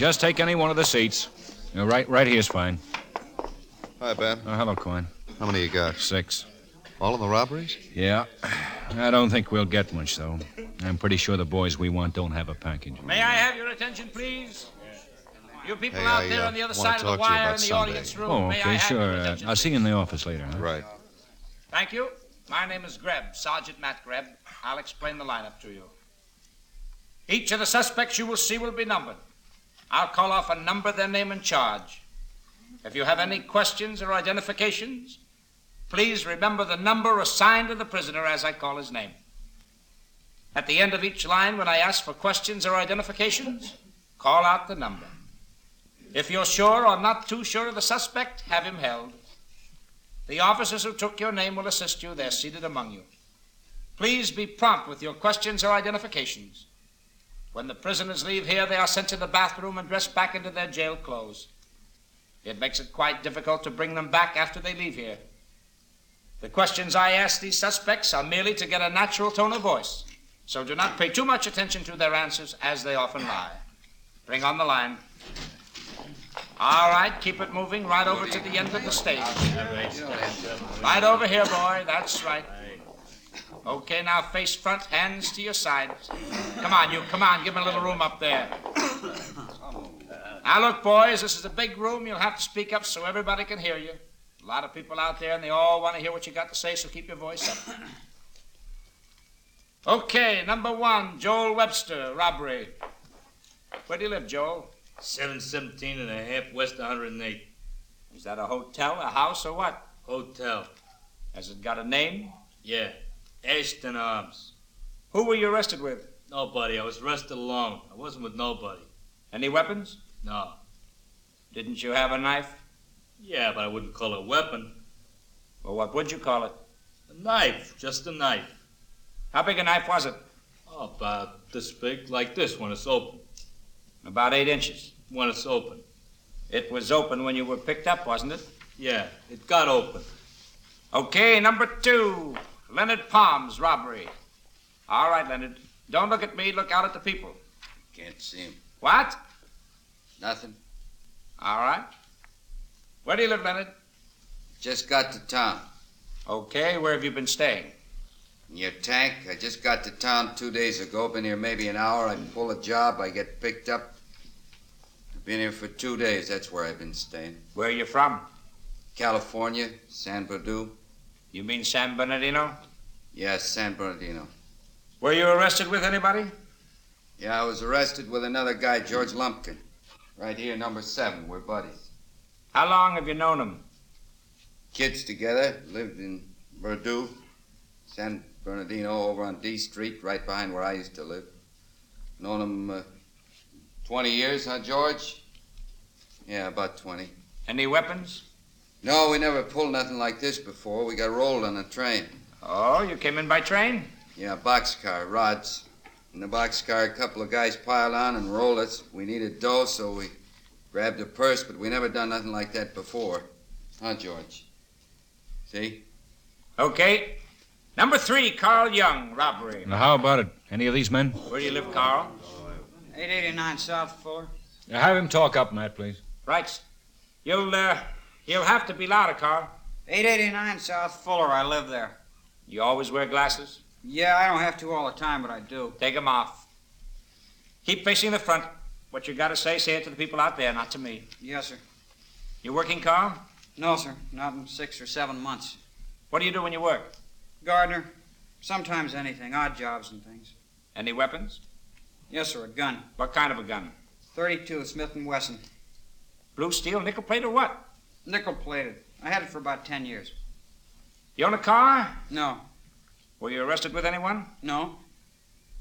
Just take any one of the seats. Uh, right, right here's fine. Hi, Ben. Oh, hello, Quine. How many you got? Six. All of the robberies? Yeah. I don't think we'll get much, though. I'm pretty sure the boys we want don't have a package. May I have your attention, please? You people Hey, out I, there uh, on the other side of the talk to you wire in the Sunday. audience room. Oh, May I okay, have sure. your Uh, I'll see you in the office later. Huh? Right. Thank you. My name is Grebb, Sergeant Matt Grebb. I'll explain the lineup to you. Each of the suspects you will see will be numbered. I'll call off a number, their name, and charge. If you have any questions or identifications, please remember the number assigned to the prisoner as I call his name. At the end of each line, when I ask for questions or identifications, call out the number. If you're sure or not too sure of the suspect, have him held. The officers who took your name will assist you. They're seated among you. Please be prompt with your questions or identifications. When the prisoners leave here, they are sent to the bathroom and dressed back into their jail clothes. It makes it quite difficult to bring them back after they leave here. The questions I ask these suspects are merely to get a natural tone of voice, so do not pay too much attention to their answers as they often lie. Bring on the line. All right, keep it moving right over to the end of the stage. Right over here, boy. That's right. Okay, now face front, hands to your sides. Come on, you. Come on, give me a little room up there. Now, look, boys, this is a big room. You'll have to speak up so everybody can hear you. A lot of people out there, and they all want to hear what you got to say, so keep your voice up. Okay, number one, Joel Webster, robbery. Where do you live, Joel? 717 and a half west 108. Is that a hotel, a house, or what? Hotel. Has it got a name? Yeah. Ashton Arms. Who were you arrested with? Nobody. I was arrested alone. I wasn't with nobody. Any weapons? No. Didn't you have a knife? Yeah, but I wouldn't call it a weapon. Well, what would you call it? A knife. Just a knife. How big a knife was it? Oh, about this big, like this when it's open. About eight inches. When it's open. It was open when you were picked up, wasn't it? Yeah, it got open. Okay, number two, Leonard Palms, robbery. All right, Leonard. Don't look at me, look out at the people. Can't see him. What? Nothing. All right. Where do you live, Leonard? Just got to town. Okay, where have you been staying? In your tank. I just got to town two days ago. Been here maybe an hour. I pull a job. I get picked up. I've been here for two days. That's where I've been staying. Where are you from? California, San Bernardino. You mean San Bernardino? Yes, San Bernardino. Were you arrested with anybody? Yeah, I was arrested with another guy, George Lumpkin. Right here, number seven. We're buddies. How long have you known him? Kids together. Lived in Verdun, San Bernardino, over on D Street, right behind where I used to live. Known him uh, 20 years, huh, George? Yeah, about 20. Any weapons? No, we never pulled nothing like this before. We got rolled on a train. Oh, you came in by train? Yeah, boxcar, rods. In the boxcar, a couple of guys piled on and rolled us. We needed dough, so we grabbed a purse, but we never done nothing like that before. Huh, George? See? Okay. Number three, Carl Young, robbery. Now, how about it? Any of these men? Where do you live, Carl? 889 South Fuller. Now, have him talk up, Matt, please. Right. You'll, uh, you'll have to be louder, Carl. 889 South Fuller. I live there. You always wear glasses? Yeah, I don't have to all the time, but I do. Take 'em off. Keep facing the front. What you gotta say, say it to the people out there, not to me. Yes, sir. You working, Carl? No, sir. Not in six or seven months. What do you do when you work? Gardener. Sometimes anything. Odd jobs and things. Any weapons? Yes, sir. A gun. What kind of a gun? 32 Smith & Wesson. Blue steel, nickel plate, or what? Nickel plated. I had it for about ten years. You own a car? No, Were you arrested with anyone? no.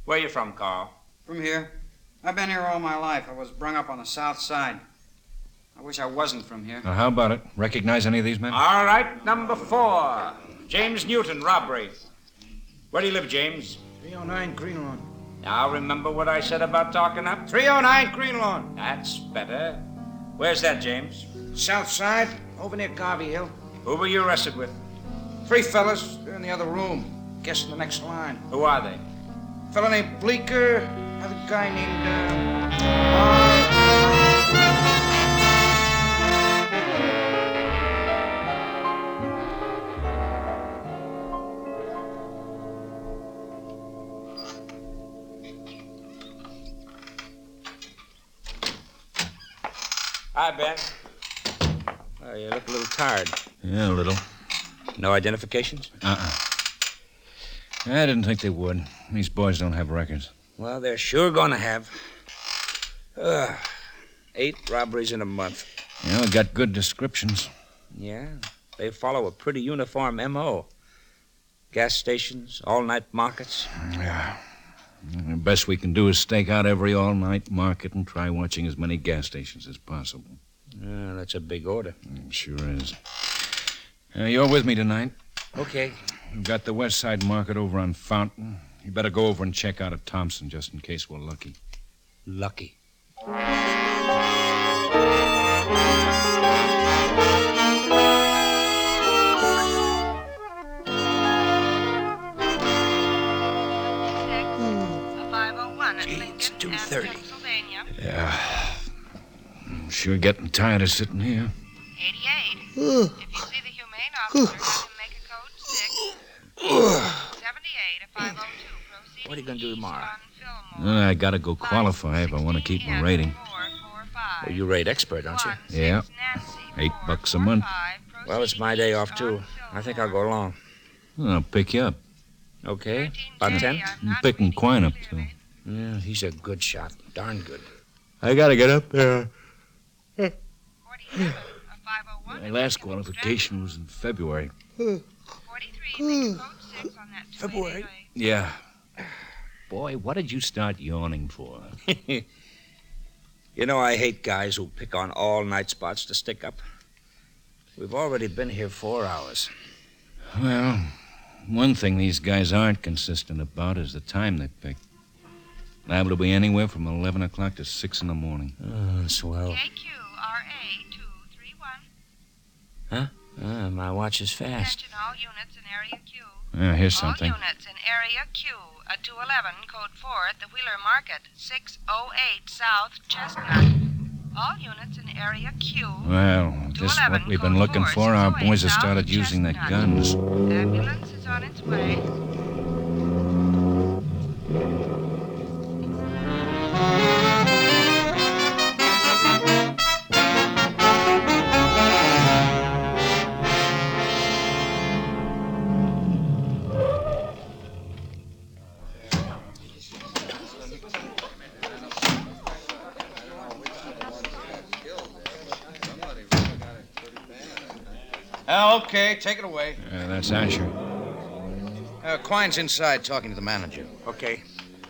Where are you from, Carl? From here. I've been here all my life. I was brung up on the south side. I wish I wasn't from here. Now, how about it? Recognize any of these men? All right, number four. James Newton, robbery. Where do you live, James? 309 Green Lawn. Now remember what I said about talking up? 309 Green Lawn. That's better. Where's that, James? South side, over near Garvey Hill. Who were you arrested with? Three fellas. They're in the other room. Guess in the next line. Who are they? Fella named Bleeker. Another guy named, uh... Hi, Ben. Oh, you look a little tired. Yeah, a little. No identifications? Uh-uh. I didn't think they would. These boys don't have records. Well, they're sure gonna have. Uh, eight robberies in a month. Yeah, we got good descriptions. Yeah, they follow a pretty uniform M.O. Gas stations, all night markets. Yeah. The best we can do is stake out every all night market and try watching as many gas stations as possible. Yeah, that's a big order. Mm, Sure is. Uh, you're with me tonight. Okay. We've got the West Side Market over on Fountain. You better go over and check out at Thompson just in case we're lucky. Lucky. It's 2.30. Yeah. I'm sure getting tired of sitting here. 88. if you see the humane officer, have him make a code 6. 78, a 502. Proceeding What are you gonna do tomorrow? east on Fillmore. I gotta go qualify if I want to keep my rating. 445. Well, you rate expert, don't you? One, six, Yeah. Nancy, Eight four, bucks a month. five, Well, it's my day off, too. I think I'll go along. Well, I'll pick you up. Okay. About ten? I'm I'm picking Quine up, too. Yeah, he's a good shot. Darn good. I gotta get up there. 47, a 501. My last qualification was in February. 43, make a code 6 on that February? Yeah. Boy, what did you start yawning for? You know, I hate guys who pick on all night spots to stick up. We've already been here four hours. Well, one thing these guys aren't consistent about is the time they pick. Liable to be anywhere from 11 o'clock to 6 in the morning. Oh, swell. KQRA 231. Ah, my watch is fast. Attention all units in Area Q. Ah, here's All units in Area Q, a 211, code 4 at the Wheeler Market, 608 South Chestnut. All units in Area Q. Well, this is what we've been looking for. Our boys have started using their guns. Ambulance is on its way. Okay, take it away. Uh, that's Asher. Uh, Quine's inside talking to the manager. Okay.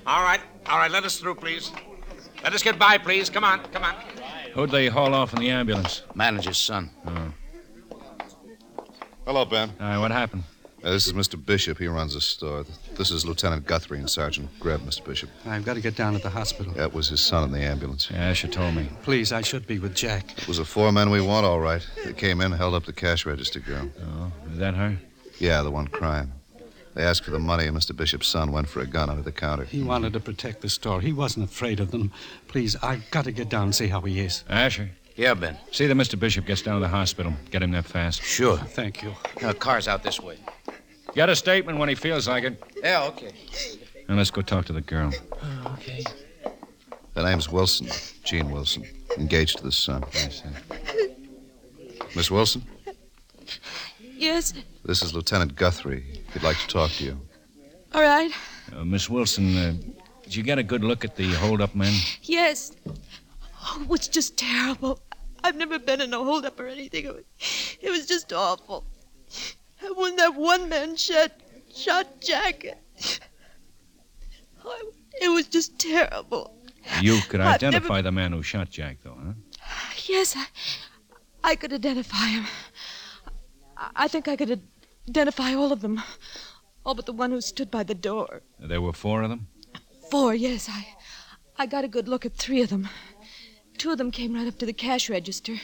All right. All right, let us through, please. Let us get by, please. Come on, come on. Who'd they haul off in the ambulance? Manager's son. Hello, Ben. All right, what happened? Uh, this is Mr. Bishop. He runs the store. This is Lieutenant Guthrie and Sergeant Grebb, Mr. Bishop. I've got to get down at the hospital. That was his son in the ambulance. Yeah, Asher told me. Please, I should be with Jack. It was the four men we want, all right. They came in, held up the cash register girl. Oh, is that her? Yeah, the one crying. They asked for the money, and Mr. Bishop's son went for a gun under the counter. He wanted to protect the store. He wasn't afraid of them. Please, I've got to get down and see how he is. Asher, Yeah, Ben. see that Mr. Bishop gets down to the hospital. Get him there fast. Sure. Thank you. Uh, car's out this way. Get a statement when he feels like it. Yeah, okay. Now let's go talk to the girl. Okay. The name's Wilson, Gene Wilson, engaged to the son. I see. Miss Wilson, Yes, this is Lieutenant Guthrie. He'd like to talk to you. all right. Uh, Miss Wilson, uh, did you get a good look at the hold-up men? Yes. Oh, it was just terrible. I've never been in a holdup or anything. It was, it was just awful. And when that one man shot, shot Jack, oh, it was just terrible. You could I've identify never- the man who shot Jack, though, huh? Yes, I, I could identify him. I, I think I could identify all of them. All but the one who stood by the door. There were four of them? Four, yes. I, I got a good look at three of them. Two of them came right up to the cash register.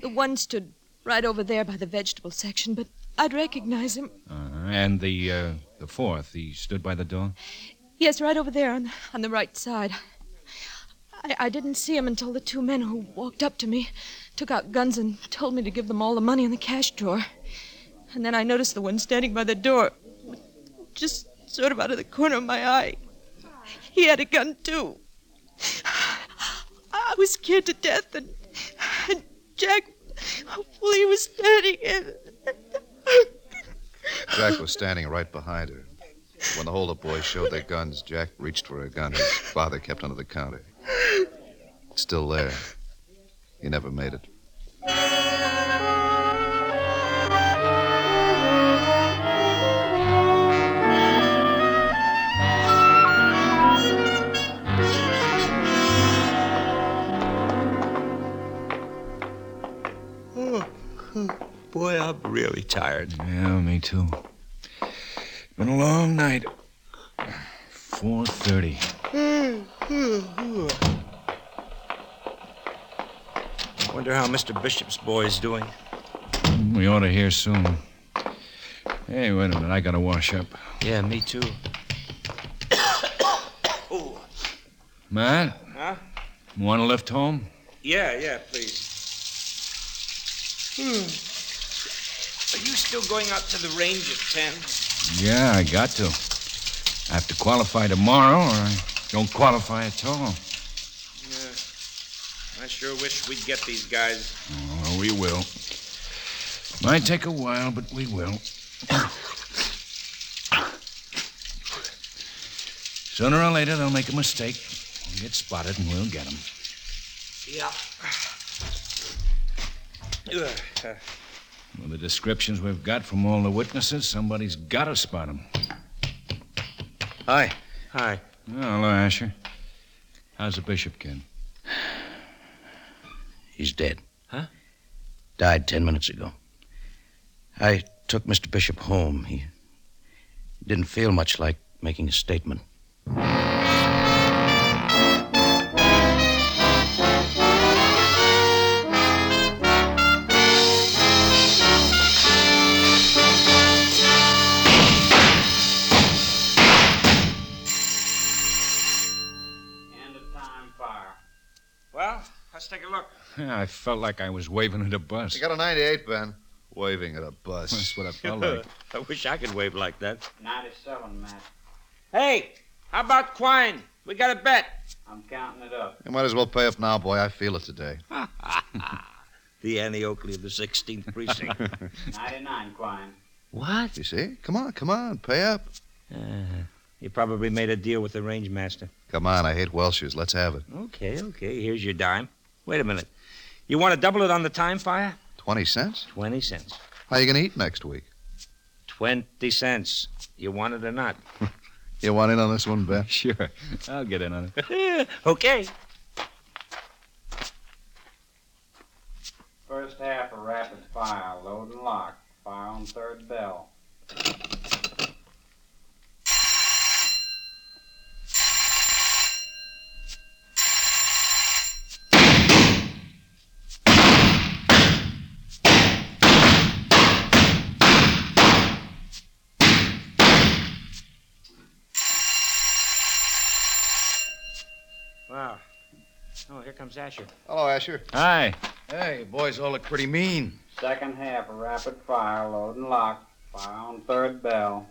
The one stood right over there by the vegetable section, but I'd recognize him. Uh, and the uh, the fourth, he stood by the door? Yes, right over there on, on the right side. I, I didn't see him until the two men who walked up to me took out guns and told me to give them all the money in the cash drawer. And then I noticed the one standing by the door, just sort of out of the corner of my eye. He had a gun, too. Was scared to death, and, and Jack, well, he was standing in. Jack was standing right behind her. When the holdup boys showed their guns, Jack reached for a gun his father kept under the counter. It's still there. He never made it. Boy, I'm really tired. Yeah, me too. Been a long night. 4.30. Wonder how Mr. Bishop's boy's doing. We ought to hear soon. Hey, wait a minute. I gotta wash up. Yeah, me too. Matt, Huh? want to lift home? Yeah, yeah, please. Hmm. Are you still going out to the range at 10? Yeah, I got to. I have to qualify tomorrow, or I don't qualify at all. Yeah. I sure wish we'd get these guys. Oh, we will. Might take a while, but we will. Sooner or later, they'll make a mistake. We'll get spotted, and we'll get them. Yeah. With the descriptions we've got from all the witnesses, somebody's got to spot him. Hi. Hi. Oh, hello, Asher. How's the bishop Ken? He's dead. Huh? Died ten minutes ago. I took Mr. Bishop home. He didn't feel much like making a statement. Yeah, I felt like I was waving at a bus. You got a 98, Ben. Waving at a bus. That's what I felt like. I wish I could wave like that. 97, Matt. Hey, how about Quine? We got a bet. I'm counting it up. You might as well pay up now, boy. I feel it today. The Annie Oakley of the 16th precinct. 99, Quine. what? You see? Come on, come on. Pay up. Uh, you probably made a deal with the range master. Come on, I hate Welshers. Let's have it. Okay, okay. Here's your dime. Wait a minute. You want to double it on the time fire? 20 cents? 20 cents. How you going to eat next week? 20 cents. You want it or not? You want in on this one, Ben? Sure. I'll get in on it. okay. First half of rapid fire. Load and lock. Fire on third bell. Wow. Oh, here comes Asher. Hello, Asher. Hi. Hey, boys all look pretty mean. Second half rapid fire. Load and lock. Fire on third bell.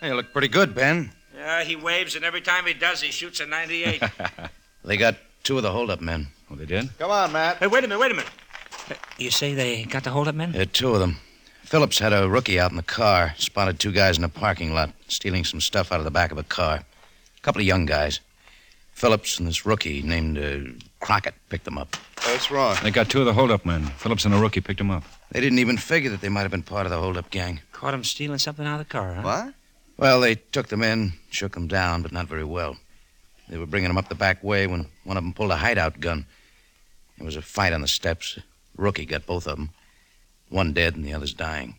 Hey, you look pretty good, Ben. Yeah, Uh, he waves, and every time he does, he shoots a 98. They got two of the holdup men. Oh, they did? Come on, Matt. hey, wait a minute, wait a minute. Uh, You say they got the hold-up men? Yeah, two of them. Phillips had a rookie out in the car, spotted two guys in a parking lot stealing some stuff out of the back of a car. A couple of young guys. Phillips and this rookie named uh, Crockett picked them up. That's wrong. They got two of the holdup men. Phillips and a rookie picked them up. They didn't even figure that they might have been part of the holdup gang. Caught him stealing something out of the car, huh? What? Well, they took them in, shook them down, but not very well. They were bringing them up the back way when one of them pulled a hideout gun. There was a fight on the steps. Rookie got both of them. One dead and the other's dying.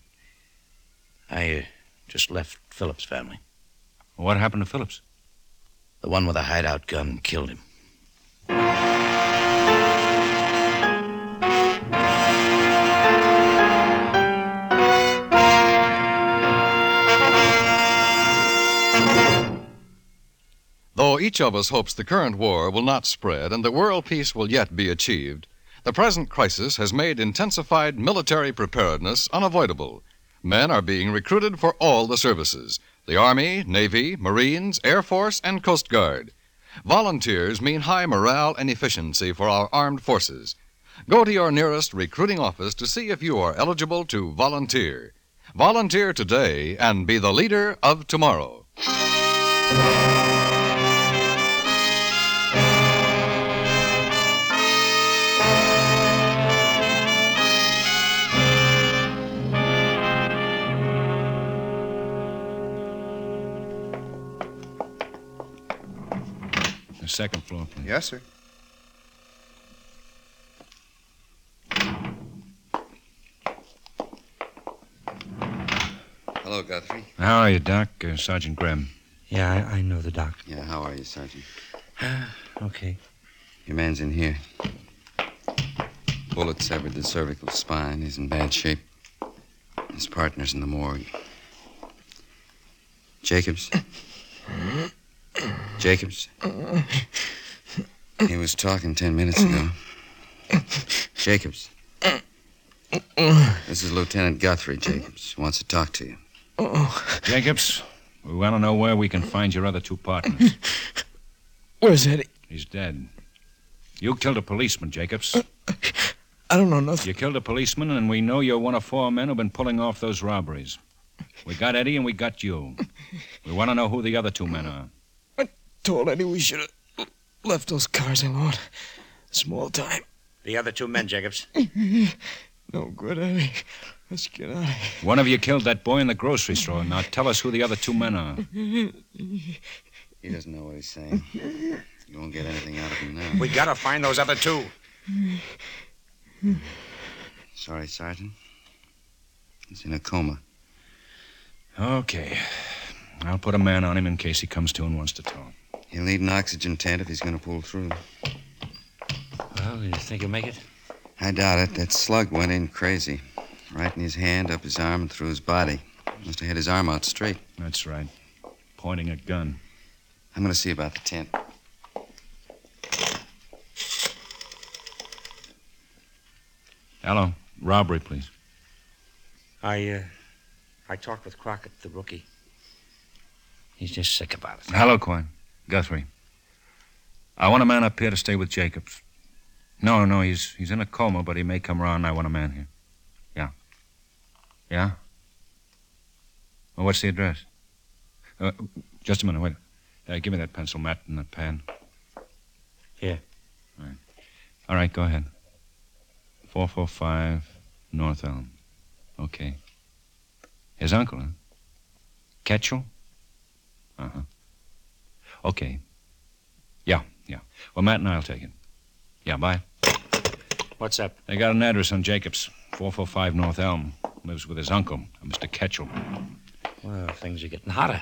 I uh, just left Phillips' family. What happened to Phillips? The one with the hideout gun killed him. Each of us hopes the current war will not spread and that world peace will yet be achieved, the present crisis has made intensified military preparedness unavoidable. Men are being recruited for all the services the Army, Navy, Marines, Air Force, and Coast Guard. Volunteers mean high morale and efficiency for our armed forces. Go to your nearest recruiting office to see if you are eligible to volunteer. Volunteer today and be the leader of tomorrow. The second floor, please. Yes, sir. Hello, Guthrie. How are you, Doc? Uh, Sergeant Graham. Yeah, I, I know the doc. Yeah, how are you, Sergeant? Okay. Your man's in here. Bullet severed the cervical spine. He's in bad shape. His partner's in the morgue. Jacobs? Jacobs? He was talking ten minutes ago. Jacobs. This is Lieutenant Guthrie, Jacobs. He wants to talk to you. Jacobs, we want to know where we can find your other two partners. Where's Eddie? He's dead. You killed a policeman, Jacobs. I don't know nothing. You killed a policeman, and we know you're one of four men who've been pulling off those robberies. We got Eddie, and we got you. We want to know who the other two men are. Told Eddie we should have left those cars alone. Small time. The other two men, Jacobs. No good, Eddie. Let's get out of here. One of you killed that boy in the grocery store. Now tell us who the other two men are. He doesn't know what he's saying. You won't get anything out of him now. We gotta find those other two. Sorry, Sergeant. He's in a coma. Okay. I'll put a man on him in case he comes to and wants to talk. He'll need an oxygen tent if he's going to pull through. Well, you think he'll make it? I doubt it. That slug went in crazy. Right in his hand, up his arm, and through his body. Must have hit his arm out straight. That's right. Pointing a gun. I'm going to see about the tent. Hello. Robbery, please. I, uh, I talked with Crockett, the rookie. He's just sick about it. Hello, Quine. Guthrie. I want a man up here to stay with Jacobs. No, no, he's he's in a coma, but he may come around. I want a man here. Yeah. Yeah? Well, what's the address? Uh, just a minute, wait. Uh, give me that pencil, Matt, and that pen. Here. All right. All right, go ahead. 445 North Elm. Okay. His uncle, huh? Ketchel? Uh huh. Okay. Yeah, yeah. Well, Matt and I'll take it. Yeah, bye. What's up? They got an address on Jacobs, 445 North Elm. Lives with his uncle, uh, a Mr. Ketchel. Well, things are getting hotter.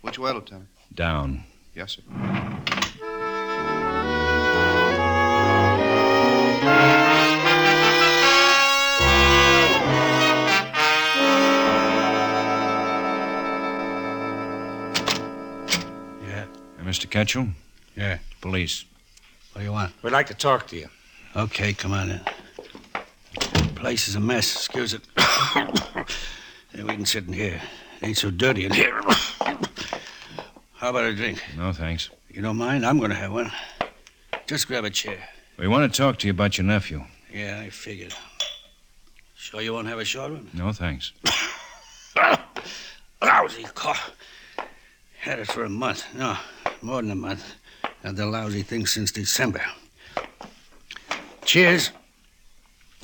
Which way, Lieutenant? Down. Yes, sir. Mr. Ketchel? Yeah. Police. What do you want? We'd like to talk to you. Okay, come on in. Place is a mess. Excuse it. yeah, we can sit in here. It ain't so dirty in here. How about a drink? No, thanks. You don't mind? I'm going to have one. Just grab a chair. We want to talk to you about your nephew. Yeah, I figured. Sure you won't have a short one? No, thanks. Lousy cough. Had it for a month. No, more than a month. Had the lousy thing since December. Cheers.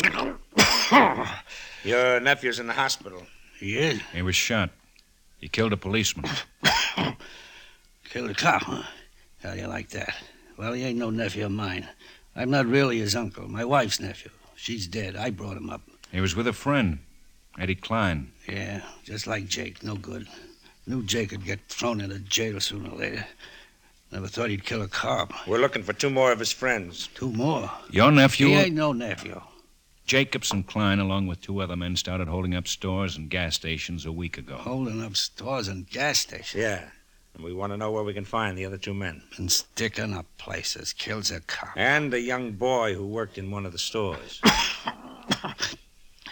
Your nephew's in the hospital. He is? He was shot. He killed a policeman. Killed a cop, huh? How do you like that? Well, he ain't no nephew of mine. I'm not really his uncle. My wife's nephew. She's dead. I brought him up. He was with a friend, Eddie Klein. Yeah, just like Jake. No good. Knew Jake would get thrown into jail sooner or later. Never thought he'd kill a cop. We're looking for two more of his friends. Two more? Your nephew? He ain't no nephew. Jacobs and Klein, along with two other men, started holding up stores and gas stations a week ago. Holding up stores and gas stations. Yeah. And we want to know where we can find the other two men. Been sticking up places. Kills a cop. And a young boy who worked in one of the stores.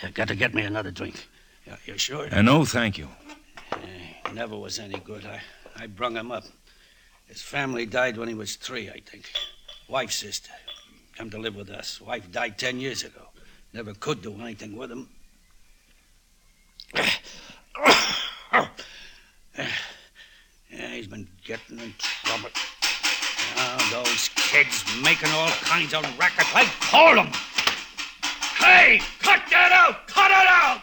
You got to get me another drink. You, you sure? Uh, no, thank you. He never was any good. I, I brung him up. His family died when he was three, I think. Wife's sister. Come to live with us. Wife died ten years ago. Never could do anything with him. Yeah, he's been getting in trouble. Now those kids making all kinds of racket. I told them. Hey, cut that out! Cut it out!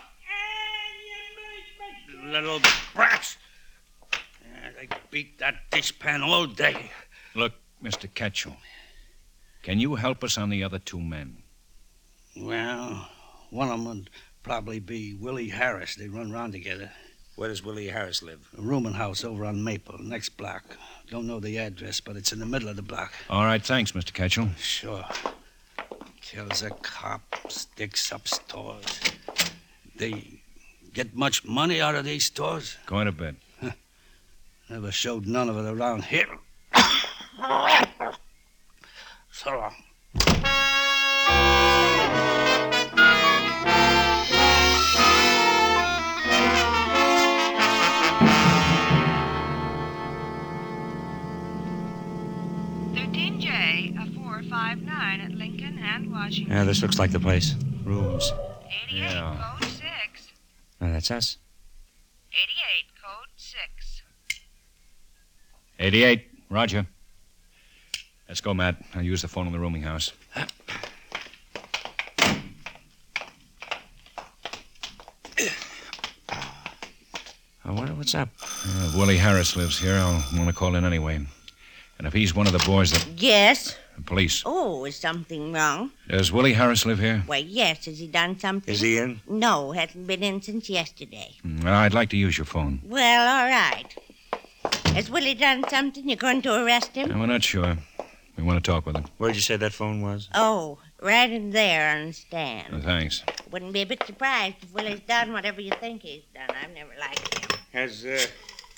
Little brats. Yeah, they beat that dishpan all day. Look, Mr. Ketchel, can you help us on the other two men? Well, one of them would probably be Willie Harris. They run around together. Where does Willie Harris live? A rooming house over on Maple, next block. Don't know the address, but it's in the middle of the block. All right, thanks, Mr. Ketchel. Sure. Kills a cop, sticks up stores. They get much money out of these stores? Going to bed. Never showed none of it around here. so long. Thirteen J, a four five nine at Lincoln and Washington. Yeah, this looks like the place. Rooms. Eighty-eight, code six. Oh, that's us. Eighty-eight, code six. 88, Roger. Let's go, Matt. I'll use the phone in the rooming house. I wonder what's up. Uh, if Willie Harris lives here. I'll want to call in anyway. And if he's one of the boys that. Yes. Police. Oh, is something wrong? Does Willie Harris live here? Why, yes. Has he done something? Is he in? No, hasn't been in since yesterday. Mm, I'd like to use your phone. Well, all right. Has Willie done something? You're going to arrest him? We're not sure. We want to talk with him. Where'd you say that phone was? Oh, right in there on the stand. Uh, thanks. Wouldn't be a bit surprised if Willie's done whatever you think he's done. I've never liked him. Has uh,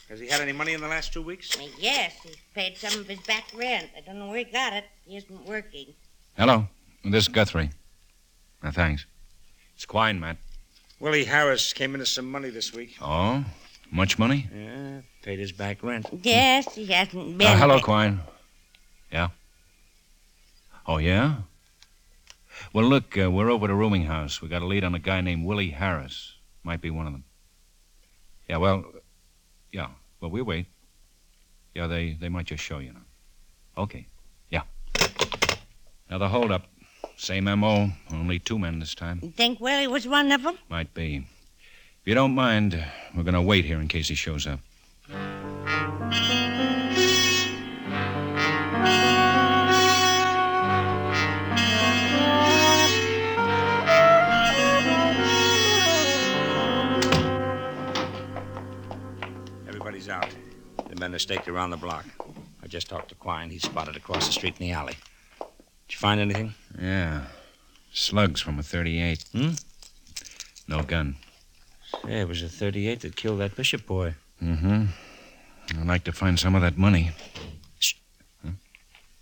has he had any money in the last two weeks? Why, Yes, he's paid some of his back rent. I don't know where he got it. He isn't working. Hello. This is Guthrie. Uh, thanks. It's Quine, Matt. Willie Harris came into some money this week. Oh? Much money? Yeah, paid his back rent. Yes, he hasn't been. Uh, hello, there. Quine. Yeah? Oh, yeah? Well, look, uh, we're over at to rooming house. We got a lead on a guy named Willie Harris. Might be one of them. Yeah, well, yeah. Well, we'll wait. Yeah, they, they might just show you now. Okay. Yeah. Now, the holdup. Same M.O., only two men this time. You think Willie was one of them? Might be. If you don't mind, uh, we're going to wait here in case he shows up. Staked around the block. I just talked to Quine. He spotted across the street in the alley. Did you find anything? Yeah. Slugs from a 38. Hmm? No gun. Say, it was a 38 that killed that Bishop boy. Mm-hmm. I'd like to find some of that money.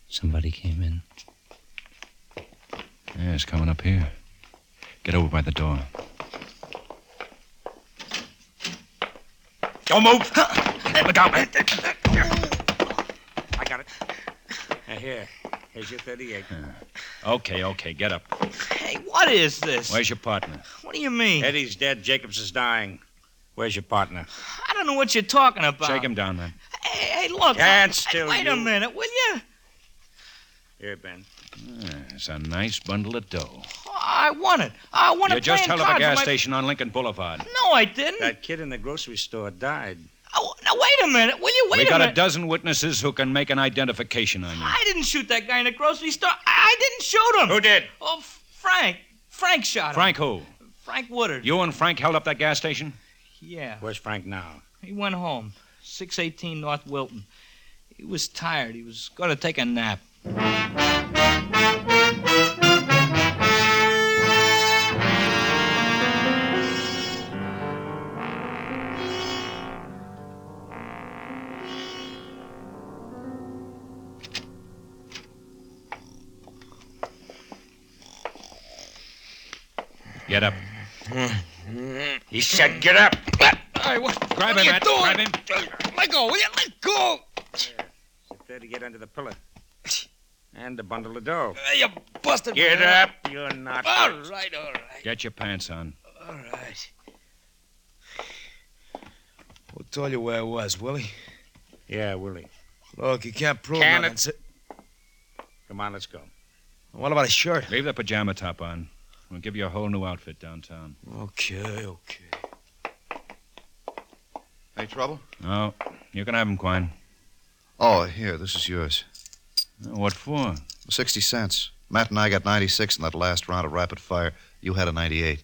Somebody came in. Yeah, it's coming up here. Get over by the door. Don't move! Look out, man. got it. Here. Here's your 38. Okay, okay, get up. Hey, what is this? Where's your partner? What do you mean? Eddie's dead. Jacobs is dying. Where's your partner? I don't know what you're talking about. Shake him down, man. Hey, hey, look. Can't I- still, Wait a you. minute, will you? Here, Ben. It's a nice bundle of dough. I want it. I want You to just playing held up a cards gas my- station on Lincoln Boulevard. No, I didn't. That kid in the grocery store died. Oh, now wait a minute. Will you wait we a got a dozen witnesses who can make an identification on you. I didn't shoot that guy in the grocery store. I, I didn't shoot him. Who did? Oh, Frank. Frank shot him. Frank who? Frank Woodard. You and Frank held up that gas station? Yeah. Where's Frank now? He went home. 618 North Wilton. He was tired. He was going to take a nap. Get up. He said get up. Hey, what? Grab what him, Matt. Grab him. Let go, will you? Let go. Sit there to get under the pillar. And a bundle of dough. Hey, you busted Get me. up. You're not. All right, all right, Get your pants on. all right. We'll tell you where I was, Willie? Yeah, Willie. Look, you can't prove Can nothing. it? Come on, let's go. What about a shirt? Leave the pajama top on. We'll give you a whole new outfit downtown. Okay, okay. Any trouble? No, you can have him, Quine. Oh, here, this is yours. Uh, what for? 60 cents. Matt and I got 96 in that last round of rapid fire. You had a 98.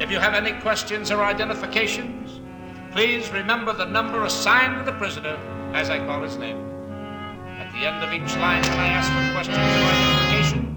If you have any questions or identifications, please remember the number assigned to the prisoner as I call his name. At the end of each line, when I ask for questions or identifications.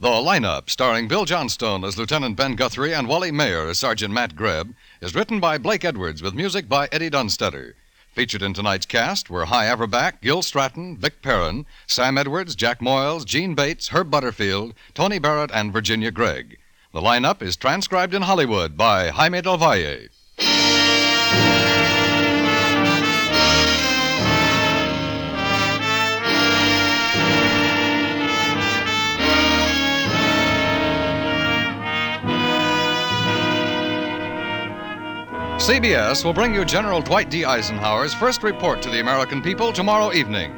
The lineup, starring Bill Johnstone as Lieutenant Ben Guthrie and Wally Maher as Sergeant Matt Grebb, is written by Blake Edwards with music by Eddie Dunstedter. Featured in tonight's cast were Hy Averback, Gil Stratton, Vic Perrin, Sam Edwards, Jack Moyles, Jeanne Bates, Herb Butterfield, Tony Barrett, and Virginia Gregg. The lineup is transcribed in Hollywood by Jaime Del Valle. CBS will bring you General Dwight D. Eisenhower's first report to the American people tomorrow evening.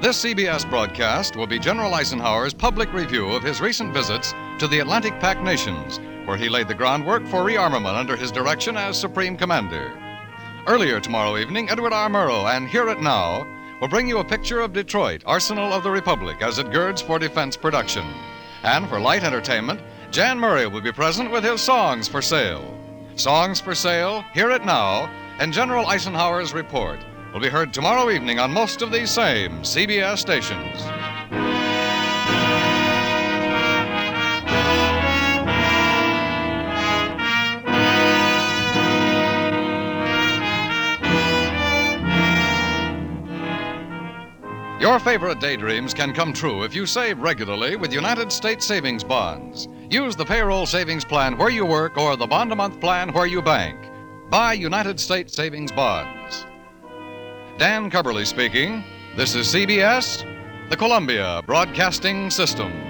This CBS broadcast will be General Eisenhower's public review of his recent visits to the Atlantic Pact nations, where he laid the groundwork for rearmament under his direction as Supreme Commander. Earlier tomorrow evening, Edward R. Murrow and Hear It Now will bring you a picture of Detroit, Arsenal of the Republic, as it girds for defense production. And for light entertainment, Jan Murray will be present with his Songs for Sale. Songs for Sale, Hear It Now, and General Eisenhower's report will be heard tomorrow evening on most of these same CBS stations. Your favorite daydreams can come true if you save regularly with United States Savings Bonds. Use the payroll savings plan where you work or the bond a month plan where you bank. Buy United States Savings Bonds. Dan Cubberly speaking. This is CBS, the Columbia Broadcasting System.